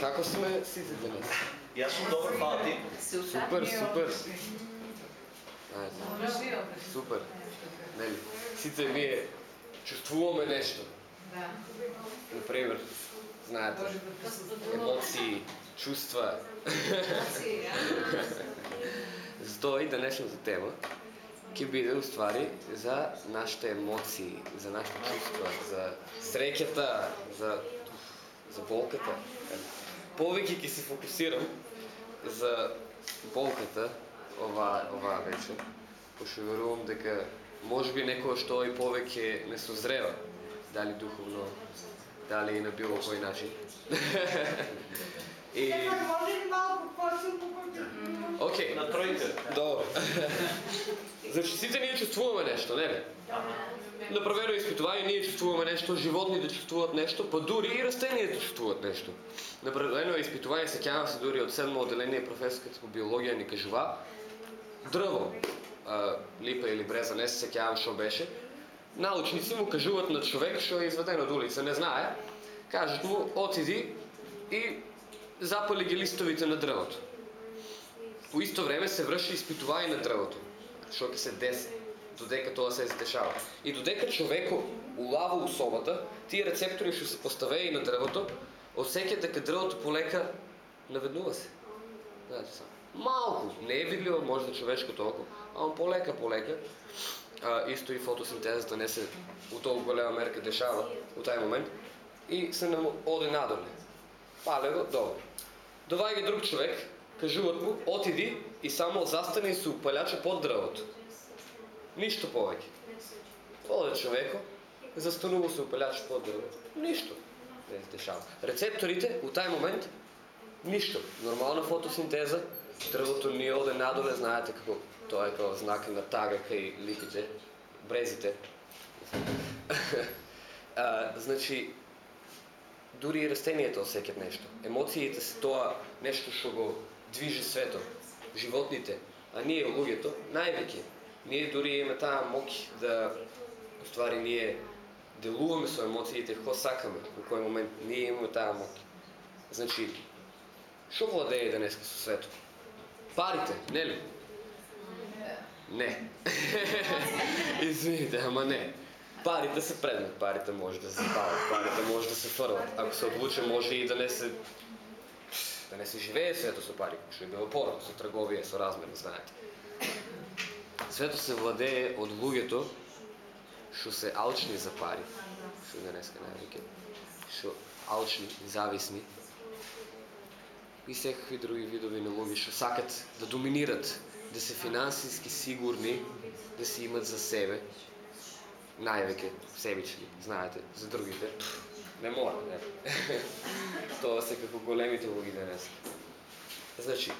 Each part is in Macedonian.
Како сме сите денес? Јас сум добар, фала ти. Супер, супер. Ајде. Супер. Нели? Сите ние чувствуваме нешто. Да. Например, знаете, емоции, чувства. Затоа и денешната тема ќе биде уствари за нашите емоции, за нашите чувства, за среќата, за за болката. Повеќе ќе се фокусирам за болката ова ова вечер, пошто верувам дека можеби некој што и повеќе не созрева, дали духовно, дали и на било кој начин. и Океј, На тројка. Добро. значи сите ние чувствуваме нешто, нели? На проверено испитување ние чувствуваме нешто, животните чувствуваат нешто, па дури и растенијата чувствуваат нешто. На проверено испитување се ќава се дури од седмо одделение професорката по биологија ни кажува дрво, а, липа или бреза, не се сеќавам што беше. Научници му кажуваат на човек што е изведен од улица, не знае, кажат му отиди и запали ги листовите на дрвото. По исто време се врши испитување на дрвото, што ќе се деси, додека тоа се издешава. И додека човеко улава усобата, тие рецептори што се поставеи на дрвото, осеќа дека дрвото полека наведнува се. Знаете само. Малку, не е видливо може да човешкото око, ама полека, полека. А, исто и фотосинтезата да не се у толку голема мерка дешава у тај момент и се нам оде надоле. Пале го, добро. Доваѓа друг човек, кажуваат му, отиди и само застани се упалјача под дрвото. Ништо повеќе. Оде човеко, застанува се упалјач под дрвото. Ништо не се дешава. Рецепторите у тај момент ништо. Нормална фотосинтеза, дрвото ни оде надоле, знаете како тоа е како знак на тага кај ликите, брезите. а, значи, дури и растенијата осеќат нешто. Емоциите се тоа нешто што го движи светот, животните, а ние луѓето највеќе. Ние дури имаме таа моќ да уствари ние делуваме со емоциите како сакаме, во кој момент ние имаме таа моќ. Значи, што владее да денеска со светот? Парите, нели? Не. Извините, ама не. Парите се предмет, парите може да се палат, парите може да се фрлат. Ако се одлучи, може и да не се да не се живее свето со пари, што е било порано со трговија, со размер, знаете. Свето се владее од луѓето што се алчни за пари, што денеска највеќе, што алчни, зависни, и секакви други видови на луѓе што сакат да доминират, да се финансиски сигурни, да се имат за себе, највеќе себични, знаете, за другите, не мора, не. Тоа се како големите луѓе денес. Значи,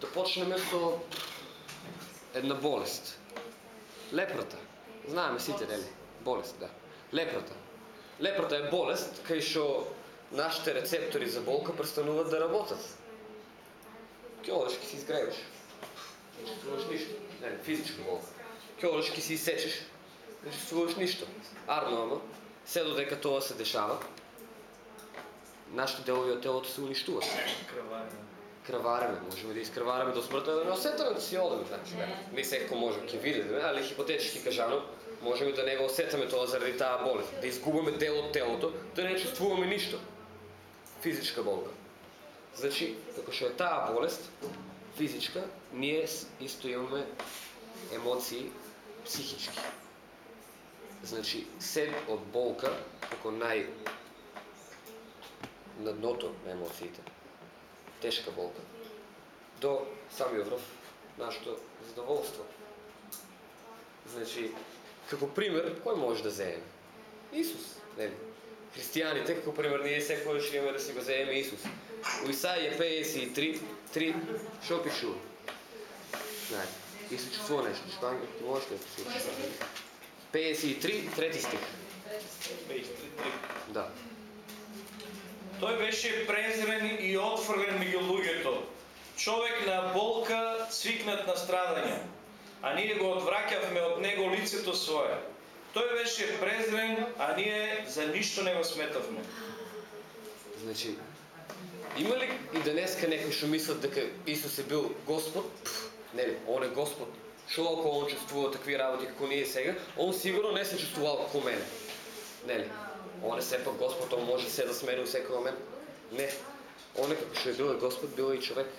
да почнеме со една болест. Лепрата, Знаеме сите, нели? Болест, да. Лепрата. Лепрата е болест кај што нашите рецептори за болка престануваат да работат. Ќе ќе си изгреваш. Не значи, чувствуваш ништо. Не, физичка болка. Ќе ќе си исечеш. Не значи, чувствуваш ништо. Арно, ама, се додека тоа се дешава, нашите делови од телото се уништуваат. Крварење. Крвареме, можеме да искрвареме до смртта, да не осетаме да си одеме, значи, да. Не секој може ќе види, да, али хипотетички кажано, можеме да не го осетаме тоа заради таа болест, да изгубиме дел од телото, да не чувствуваме ништо. Физичка болка. Значи, како што е таа болест, физичка, ние исто имаме емоции психички. Значи, се од болка, како нај на дното на емоциите, тешка болка, до самиот врв нашето задоволство. Значи, како пример, кој може да земе? Исус, нели? Христијаните, како пример, ние секојаш имаме да си го земеме Исус. У Исаија 53, 3, што пишува? Знаете, Исус чувствува нешто, што ангел, може да слушаш? 53, трети стих. Да. Тој беше презрен и отфрлен меѓу луѓето. Човек на болка, свикнат на страдање. А ние го одвраќавме од него лицето свое. Тој беше презрен, а ние за ништо не го сметавме. Значи, Има ли и денеска некои што мислат дека Исус е бил Господ? Пф, нели, он е Господ. Што ако он чувствува такви работи како ние сега, он сигурно не се чувствувал како мене. Нели? Он е сепак Господ, он може се да смени у секој момент. Не. Он е како што е бил Господ, бил и човек.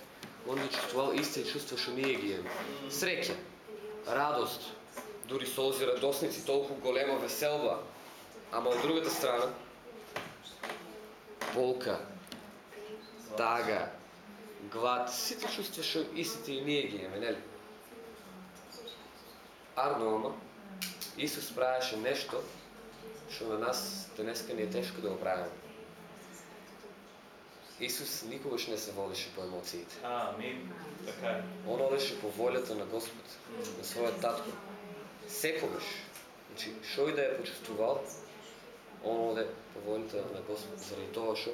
Он ги чувствувал исти чувства што ние ги имаме. Среќа, радост, дури солзи радосници, толку голема веселба. Ама од другата страна, болка, тага, глад, сите чувства што истите и ние ги имаме, нели? Арно, Исус правеше нешто што на нас денеска не е тешко да го правиме. Исус никогаш не се водеше по емоциите. Амин. Така е. Он одеше по волјата на Господ, на својот татко. Секогаш. Значи, што и да е почувствувал, он оде по волјата на Господ, заради тоа што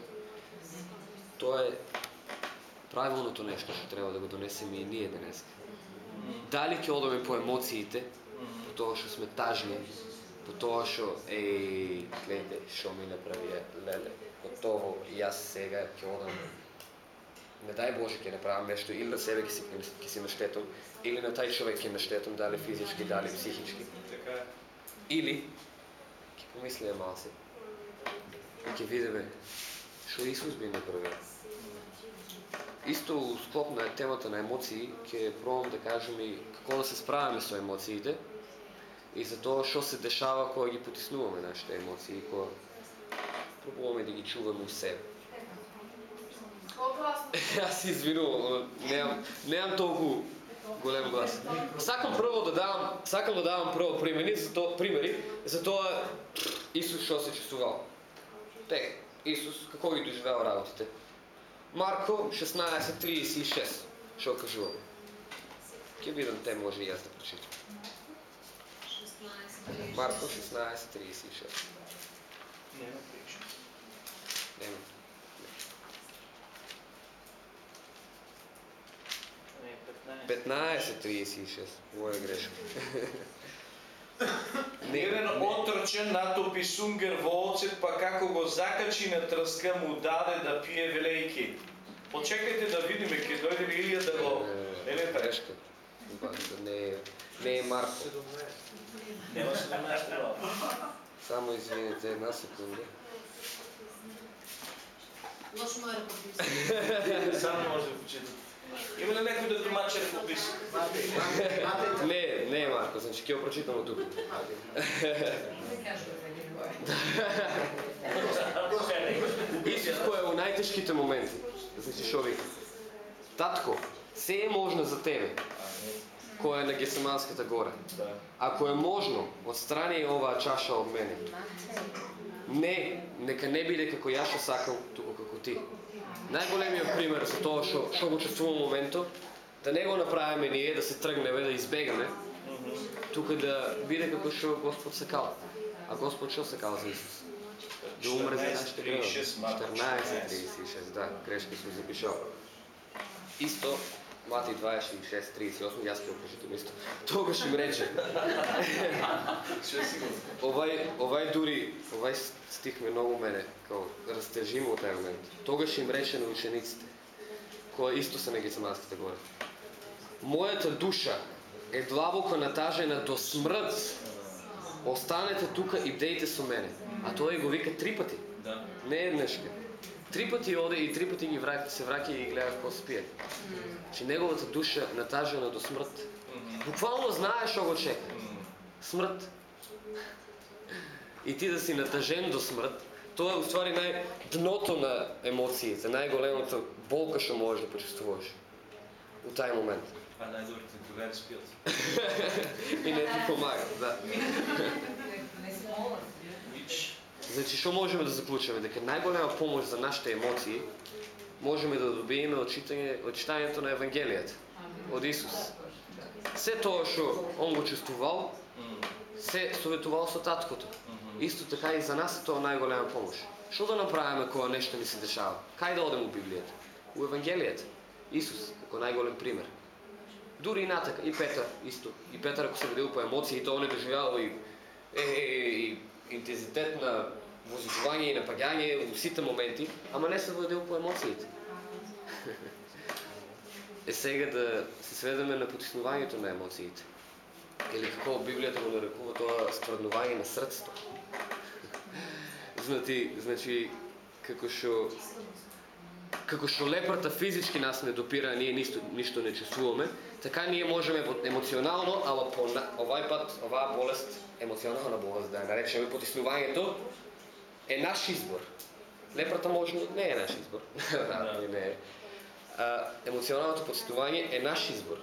тоа е правилното нешто што треба да го донесеме и ние денес. Дали ќе одаме по емоциите, по тоа што сме тажни, по тоа што еј, гледајте што ми направи леле, готово, и јас сега ќе одам не дај Боже ќе направам нешто или на себе ќе си ќе си наштетам или на тај човек ќе наштетам дали физички, дали психички. Така. Или ќе помислиме малку. и ќе видиме што Исус би направил. Исто у склоп на темата на емоции ќе пробам да кажам и како да се справиме со емоциите и за тоа што се дешава кога ги потиснуваме нашите емоции, кога пробуваме да ги чуваме у себе. Јас се извинувам, немам, немам толку голем глас. Сакам прво да давам, сакам да давам прво примери за тоа, примери за тоа Исус што се чувствувал. Тек, Исус како ги доживеал работите. Марко 16:36 што кажува. Ќе видам те може и јас да прочитам. Марко 16:36. Нема прича. Нема. Не, 15. 15:36. Моја грешка. Еден отрчен натопи сунгер во оцет, па како го закачи на трска му даде да пие велејки. Почекајте да видиме, ќе дојде ли Илија да го... Не, не, така. Не е, не е Марко. Нема 17 глава. Само извинете една секунда. Лош му е ръкопис. Само може да почитате. Има ли некој да тумачи ръкопис? Не, Марко, значи ќе го прочитам од тука. Исус кој е во најтешките моменти. Значи што вика? Татко, се е можно за тебе, кој е на Гесеманската гора. Да. Ако е можно, отстрани оваа чаша од мене. Не, нека не биде како јас што сакам, туку како ти. Најголемиот пример за тоа што што го чувствувам моментот, да не го направиме ние, да се тргнеме, да избегаме, тука да биде како што Господ сакал. А Господ што сакал за Исус? Да умре за нашите гревови. 14:36 Марко 14.36, да, грешка сум запишал. Исто, Мати 26.38, јас ќе го прочитам исто. Тогаш им рече. Овај, овај дури, овај стих ме многу мене, као растежи во тај момент. Тогаш им рече на учениците, кои исто се на Гецеманската гора. Мојата душа е длабоко натажена до смрт. Останете тука и бдејте со мене. А тоа го вика три пати, Да. не еднешка. Три пати оде и три пати ги враќа, се враќа и ги гледа како спие. Че неговата душа натажена до смрт. Буквално знае што го чека. Смрт. И ти да си натажен до смрт, тоа е уствари нај дното на емоциите, најголемото болка што можеш да почувствуваш у тај момент. А најдобрите другари спијат. И не ти помага, да. Значи, што можеме да заклучиме? Дека најголема помош за нашите емоции можеме да добиеме од читање, од читањето на Евангелијата, од Исус. Се тоа што Он го чувствувал, се советувал со таткото. Исто така и за нас е тоа најголема помош. Што да направиме кога нешто ни се дешава? Кај да одеме у Библијата? У Евангелијата. Исус, како најголем пример. Дури и натака, и Петар, исто. И Петар, ако се видел по емоции, тоа не доживјавал и, е, е, е, и интензитет на возикување и напаѓање во сите моменти, ама не се владел по емоциите. е сега да се сведеме на потиснувањето на емоциите. Или како Библијата го нарекува тоа стврднување на срцето. Знати, значи, како што како што лепрата физички нас не допира, ние ништо, ништо не чувствуваме, така ние можеме емоционално, ама по овај пат, оваа болест, емоционална болест, да ја наречеме потиснувањето, е наш избор. Лепрата може не е наш избор. да, не е. А, емоционалното потиснување е наш избор.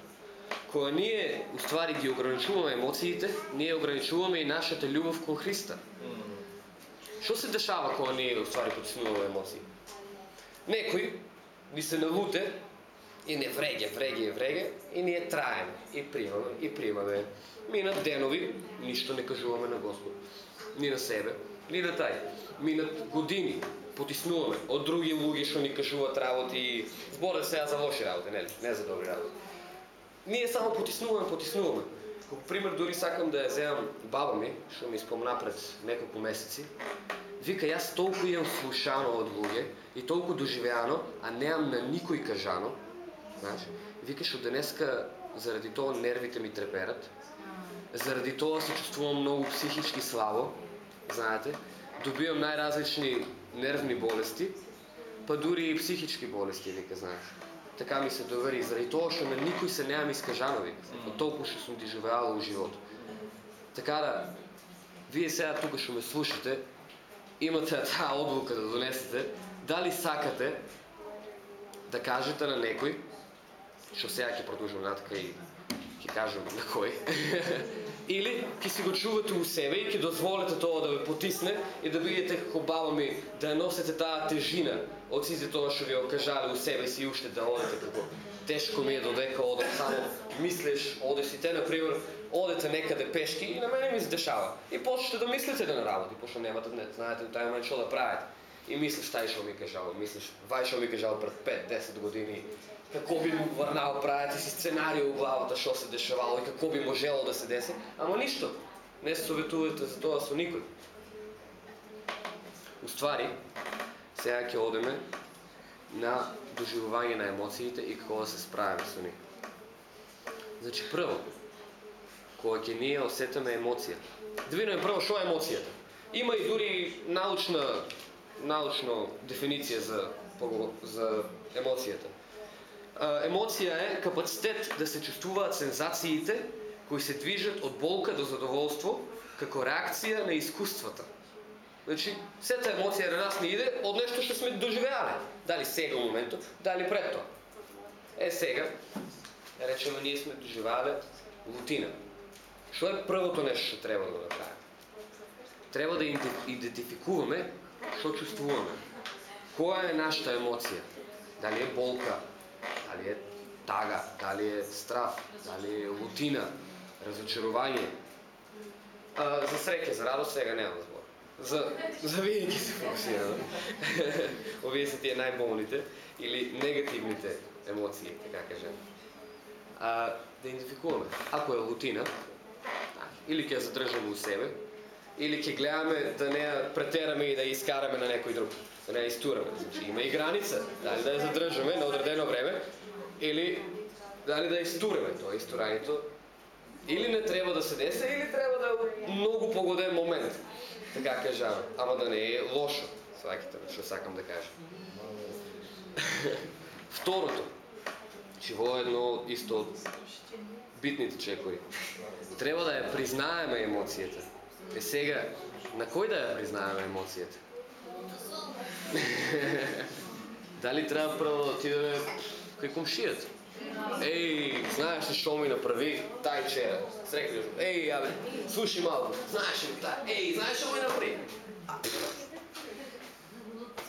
Кога ние уствари ги ограничуваме емоциите, ние ограничуваме и нашата љубов кон Христа. Што се дешава кога ние уствари потиснуваме емоции? Некој ни се налуте и не вреге, вреге, вреге и ние траеме и примаме и примаме. Минат денови, ништо не кажуваме на Господ. Ни на себе, ни на тај. Минат години, потиснуваме од други луѓе што ни кажуваат работи, зборат сега за лоши работи, нели? Не за добри работи. Ние само потиснуваме, потиснуваме. Како пример дури сакам да ја земам баба ми, што ми спомна пред неколку месеци. Вика, јас толку имам слушано од луѓе и толку доживеано, а неам на никој кажано, Знаеш, викаш од денеска заради тоа нервите ми треперат. Заради тоа се чувствувам многу психички слабо, знаете. Добивам најразлични нервни болести, па дури и психички болести, вика, знаеш. Така ми се довери, заради тоа што на никој се немам искажано, вика, од толку што сум доживеала во живот. Така да, вие сега тука што ме слушате, имате таа одлука да донесете, дали сакате да кажете на некој што сега ќе продолжам натака и ќе кажам на кој. Или ќе си го чувате у себе и ќе дозволите тоа да ве потисне и да бидете како баба ми, да носите таа тежина од сите тоа што ви окажале у себе си и уште да одете како тешко ми е додека одам само мислиш, одеш и те, например, одете некаде пешки и на мене ми се дешава. И почнете да мислите да на работи, пошто немате, не знаете тај момент што да правите. И мислиш тај што ми кажал, мислиш, вај што ми кажал пред 5-10 години, како би му врнал, правите си сценарија у главата што се дешавало и како би можело да се деси, ама ништо. Не се советувате за тоа со никој. Уствари, сега ќе одеме на доживување на емоциите и како да се справиме со нив. Значи прво, кога ќе ние осетиме емоција. Да видиме прво што е емоцијата. Има и дури научна научна дефиниција за за емоцијата емоција е капацитет да се чувствуваат сензациите кои се движат од болка до задоволство како реакција на искуствата. Значи, сета емоција на нас не иде од нешто што сме доживеале. Дали сега моментот, дали пред тоа. Е сега, речеме, ние сме доживеале лутина. Што е првото нешто што треба да го направиме? Треба да идентификуваме што чувствуваме. Која е нашата емоција? Дали е болка, дали е тага, дали е страв, дали е лутина, разочарување. А, за среќа, за радост сега нема да За, за винаги се фокусираме. Овие се тие најболните или негативните емоции, така кажем. А, да идентификуваме. Ако е лутина, или ќе задржаме у себе, или ќе гледаме да не ја претераме и да ја искараме на некој друг, да не ја истураме. Значи, има и граница, дали да ја задржаме на одредено време, или дали да истуреме тоа истурањето, или не треба да се десе, или треба да е многу погоден момент, така кажам, ама да не е лошо, сваќате што сакам да кажам. Второто, че во едно исто од битните чекори, треба да ја признаеме емоцијата. Е сега, на кој да ја признаеме емоцијата? Дали треба прво да отидеме кај комшијата. Еј, знаеш ли што ми направи тај вчера? Срекли, еј, абе, слушай малку, знаеш ли тај, еј, знаеш што ми направи?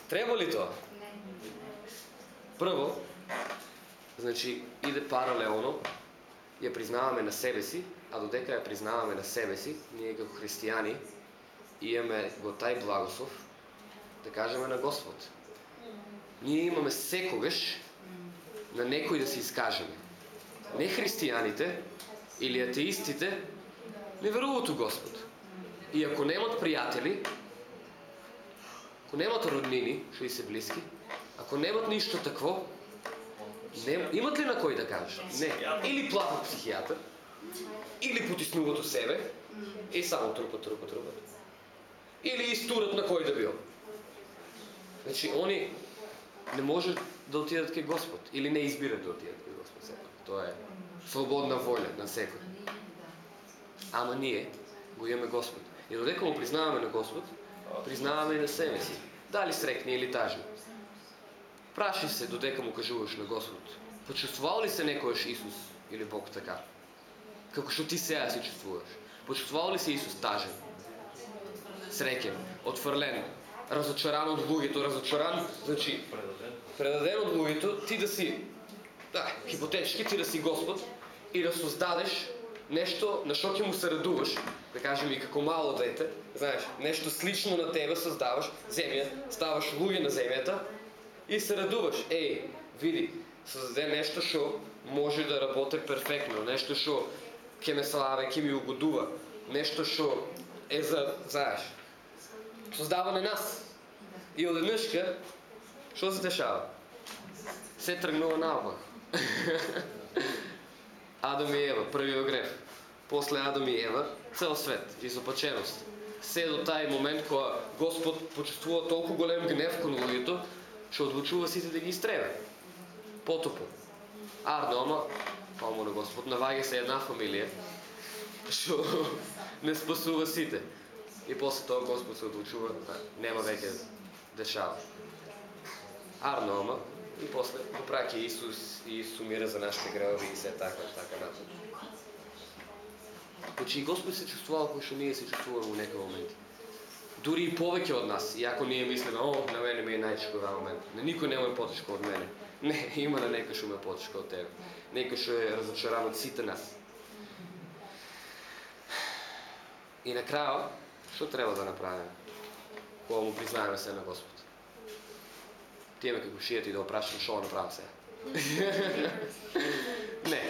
Треба ли тоа? Прво, значи, иде паралелно, ја признаваме на себе си, а додека ја признаваме на себе си, ние како христијани имаме го тај благослов да кажеме на Господ. Ние имаме секогаш на некој да се искажеме. Не христијаните или атеистите не веруваат у Господ. И ако немат пријатели, ако немат роднини, што и се блиски, ако немат ништо такво, не, имат ли на кој да кажеш? Не. Или плават психијатар, или потиснуват у себе, и само трупат, трупат, трупат. Или истурат на кој да бил. Значи, они не може да отидат кај Господ, или не избират да отидат кај Господ секој. Тоа е слободна волја на секој. Ама ние го имаме Господ. И додека му признаваме на Господ, признаваме и на себе си. Дали срекни или тажни. Праши се додека му кажуваш на Господ. Почувствувал ли се некојаш Исус или Бог така? Како што ти сега се чувствуваш? Почувствувал ли се Исус тажен? Среќен, отфрлен, разочаран од луѓето, разочаран, значи предаден од луѓето, ти да си да, хипотетички ти да си Господ и да создадеш нешто на што ќе му се радуваш, да кажеме и како мало дете, знаеш, нешто слично на тебе создаваш, земја, ставаш луѓе на земјата и се радуваш. Еј, види, создаде нешто што може да работи перфектно, нешто што ќе ме славе, ќе ми угодува, нешто што е за, знаеш, создаване нас. И одеднешка, што се дешава? Се тргнува наопак. Адам и Ева, првиот греф. После Адам и Ева, цел свет, изопаченост. Се до тај момент кога Господ почувствува толку голем гнев кон луѓето, што одлучува сите да ги истребе. Потопо. Ардома, ама, помо на Господ, наваѓа се една фамилија, што не спасува сите. И после тоа Господ се одлучува, да нема веќе дешава. Арно, ама, и после го праќа Исус и сумира за нашите гревови и се така, така натаму. Значи и Господ се чувствувал како што ние се чувствуваме во некој момент. Дури и повеќе од нас, иако ние мислиме, о, на мене ми е најтешко овој момент. На никој нема потешко од мене. Не, има на некој што ме потешко од тебе. Некој што е разочаран од сите нас. И на крајот, што треба да направиме? Кога му признаеме се на Господ? Тиеме како шијат и да опрашам што направам се. Не.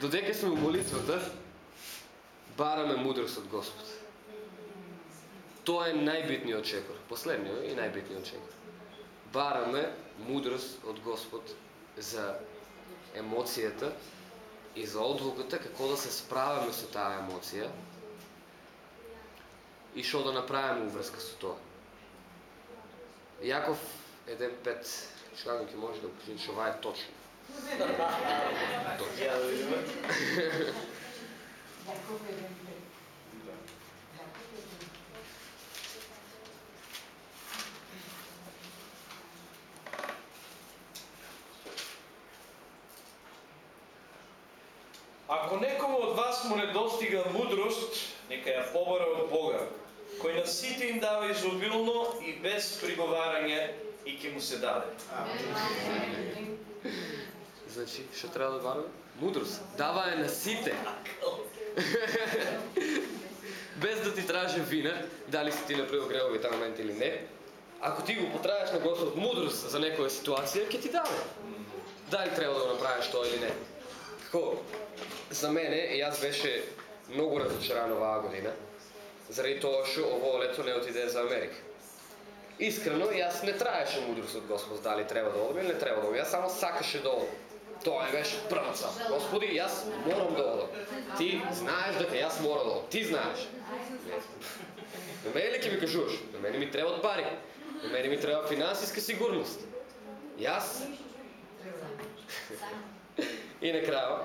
Додека сме у молитвата, бараме мудрост од Господ. Тоа е најбитниот чекор, последниот и најбитниот чекор. Бараме мудрост од Господ за емоцијата и за одлогата како да се справиме со таа емоција и што да направиме уврска со тоа. Јаков еден пет ќе може да покажи што ова е точно. Ако некому од вас му недостига мудрост, нека ја побара од Бога, кој на сите им дава изобилно и без приговарање и ќе му се даде. Значи, што треба да бараме? Мудрост. Дава е на сите. Без да ти траже вина, дали си ти направил гревови таа момент или не. Ако ти го потраеш на Господ мудрост за некоја ситуација, ќе ти даде. Дали треба да го направиш тоа или не. Како, за мене, јас беше многу разочаран оваа година, заради тоа што ово лето не отиде за Америка. Искрено, јас не траеше мудрост од Господ дали треба да одам или не треба да одам. Јас само сакаше да одам. Тоа е беше првца. Господи, јас морам да одам. Ти знаеш дека јас морам да одам. Ти знаеш. На мене ли ќе ми кажуваш? На мене ми треба пари. На мене ми треба финансиска сигурност. Јас И на крај.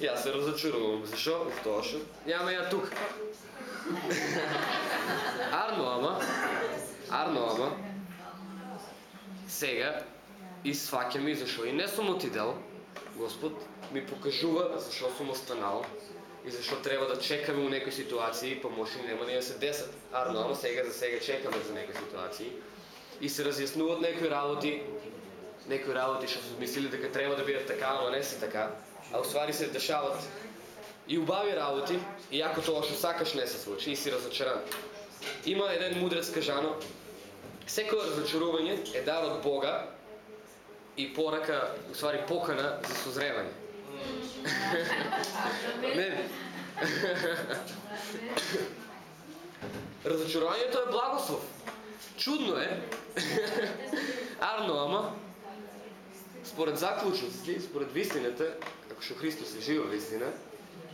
јас се разочарувам. Зашо? Тоа што няма ја тук. Арно, ама, арно, ама, сега и сваќам и зашо. И не сум отидел, Господ ми покажува зашо сум останал и зашо треба да чекаме у некои ситуации, па може и нема ни да се десат. Арно, ама сега за сега чекаме за некои ситуации. И се разјаснуваат некои работи, некои работи што сме мислили дека треба да бидат така, ама не се така, а уствари се дешават и убави работи, иако тоа што сакаш не се случи и си разочаран. Има еден мудрец кажано, секој разочарување е дар од Бога и порака, уствари покана за созревање. не. Разочарувањето е благослов. Чудно е. Арно, ама според заклучности, според вистината, ако што Христос е жива вистина,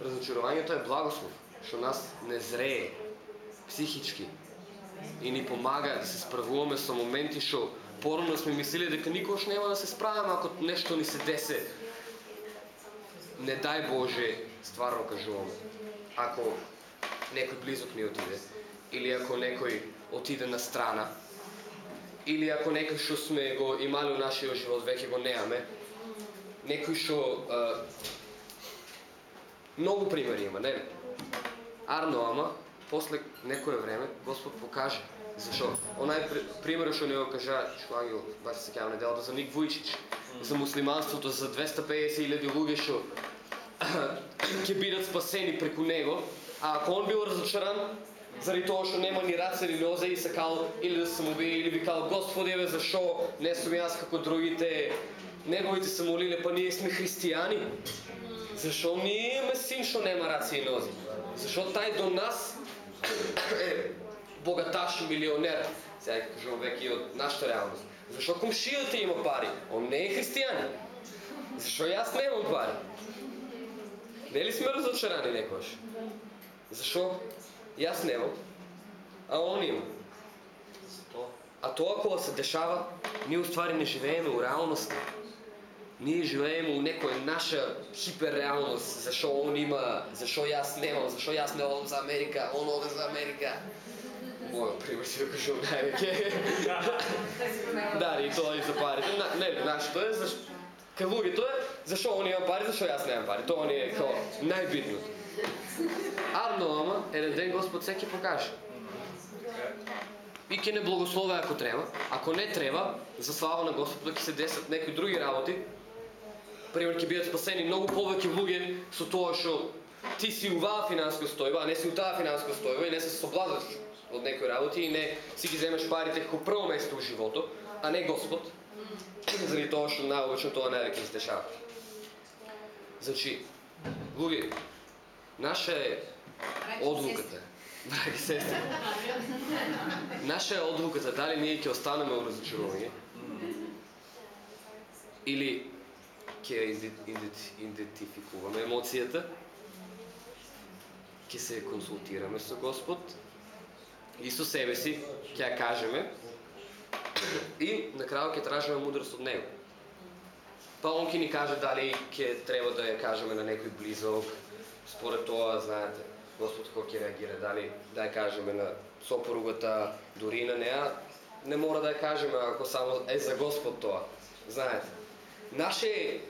разочарувањето е благослов, што нас не зрее психички и ни помага да се справуваме со моменти што порано сме мислили дека никош нема да се справиме ако нешто ни се десе. Не дај Боже, стварно кажувам, ако некој близок ни отиде, или ако некој отиде на страна, или ако некој што сме го имали у нашиот живот веќе го неаме, некој што многу примери има, не? Арно, ама, после некое време Господ покаже Зашо? Онај пример што не го кажа Шлагил, баш се кјава неделата за Ник Вујчич, за муслиманството, за 250.000 луѓе што ќе бидат спасени преку него, а ако он бил разочаран, заради тоа што нема ни раце ни нозе и сакал или да се убие или викал Господи, еве зашо не сум јас како другите, неговите се молиле, па ние сме христијани. Зашо ние имаме син што нема раце и нозе? Зашо тај до нас е богаташ, милионер, сега кажувам веќе од нашата реалност. Зашо комшијата има пари? Он не е христијанин. Зашо јас немам пари? Не ли сме разочарани некојаш? Зашо јас немам, а он има? А тоа кога се дешава, ние уствари не живееме у реалноста. Ние живееме у некоја наша хиперреалност, зашо он има, зашо јас немам, зашо јас не одам за Америка, он оде за Америка мојот пример си го кажувам највеќе. да, и тоа и за парите. На, не, знаеш, тоа е за кај луѓето е зашо они имаат пари, зашо јас немам пари. Тоа ни е као најбитното. Арно, ама, еден ден Господ се ќе покаже. И ќе не благослови ако треба. Ако не треба, за слава на Господ ќе се десат некои други работи. Пример ќе бидат спасени многу повеќе луѓе со тоа што ти си уваа финанска стојба, а не си у таа финанска стојба и не се соблазваш од некои работи и не си ги земеш парите како прво место во живото, а не Господ, заради тоа што наобично тоа највеќе се дешава. Значи, луѓе, наша е одлуката, драги сестри, наша е одлуката дали ние ќе останеме во разочарување или ќе идентификуваме емоцијата, ќе се консултираме со Господ и со себе си ќе ја кажеме и на крајот ќе тражиме мудрост од него. Па он ќе ни каже дали ќе треба да ја кажеме на некој близок, според тоа, знаете, Господ кој ќе реагира, дали да ја кажеме на сопругата, дури на неа, не мора да ја кажеме ако само е за Господ тоа. Знаете, наше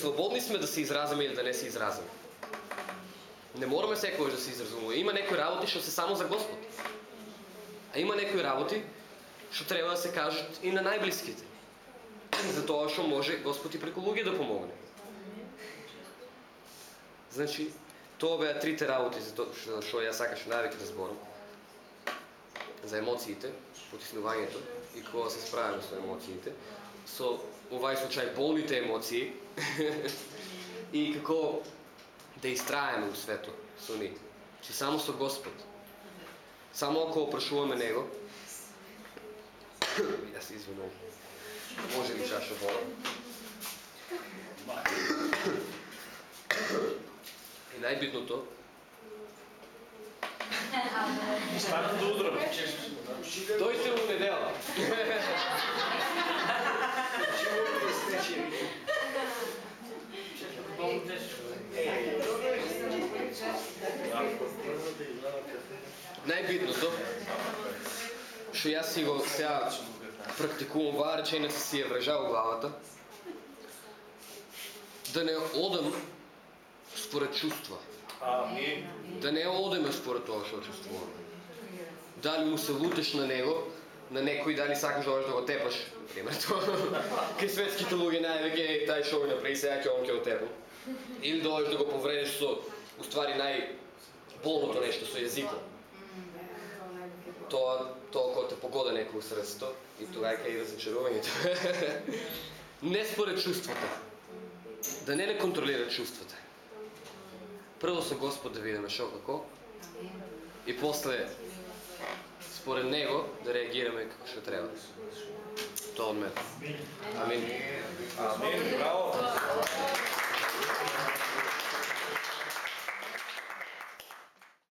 слободни сме да се изразиме или да не се изразиме. Не мораме секогаш да се изразуваме. Има некои работи што се само за Господ. А има некои работи што треба да се кажат и на најблиските. За тоа што може Господ и преку луѓе да помогне. Значи, тоа беа трите работи за тоа што, што ја сакаш највеќе да зборам. За емоциите, потиснувањето и кога се справиме со емоциите, со овај случај болните емоции и како да истраеме у свето со нив. Че само со Господ. Само ако опрашуваме Него, да се извинувам, може ли чаша вода? И најбитното, Станам до утро. дојте у недела. Најбитното, што јас си го сега практикувам оваа реченица си ја врежа во главата, да не одам според чувства. Амин. Да не одеме според тоа што чувствуваме. Дали му се лутеш на него, на некој дали сакаш да да го тепаш, пример тоа. Кај светските луѓе највеќе е тај шоу направи сега ќе он ќе го тепам. Или да да го повредиш со уствари нај болното нешто со јазикот. Тоа тоа кој те погода некој средство и тогава ќе и разочарувањето. не според чувствата. Да не не контролира чувствата. Прво со Господ да видиме шо како и после според него да реагираме како што треба. Тоа од мене. Амин. Амин.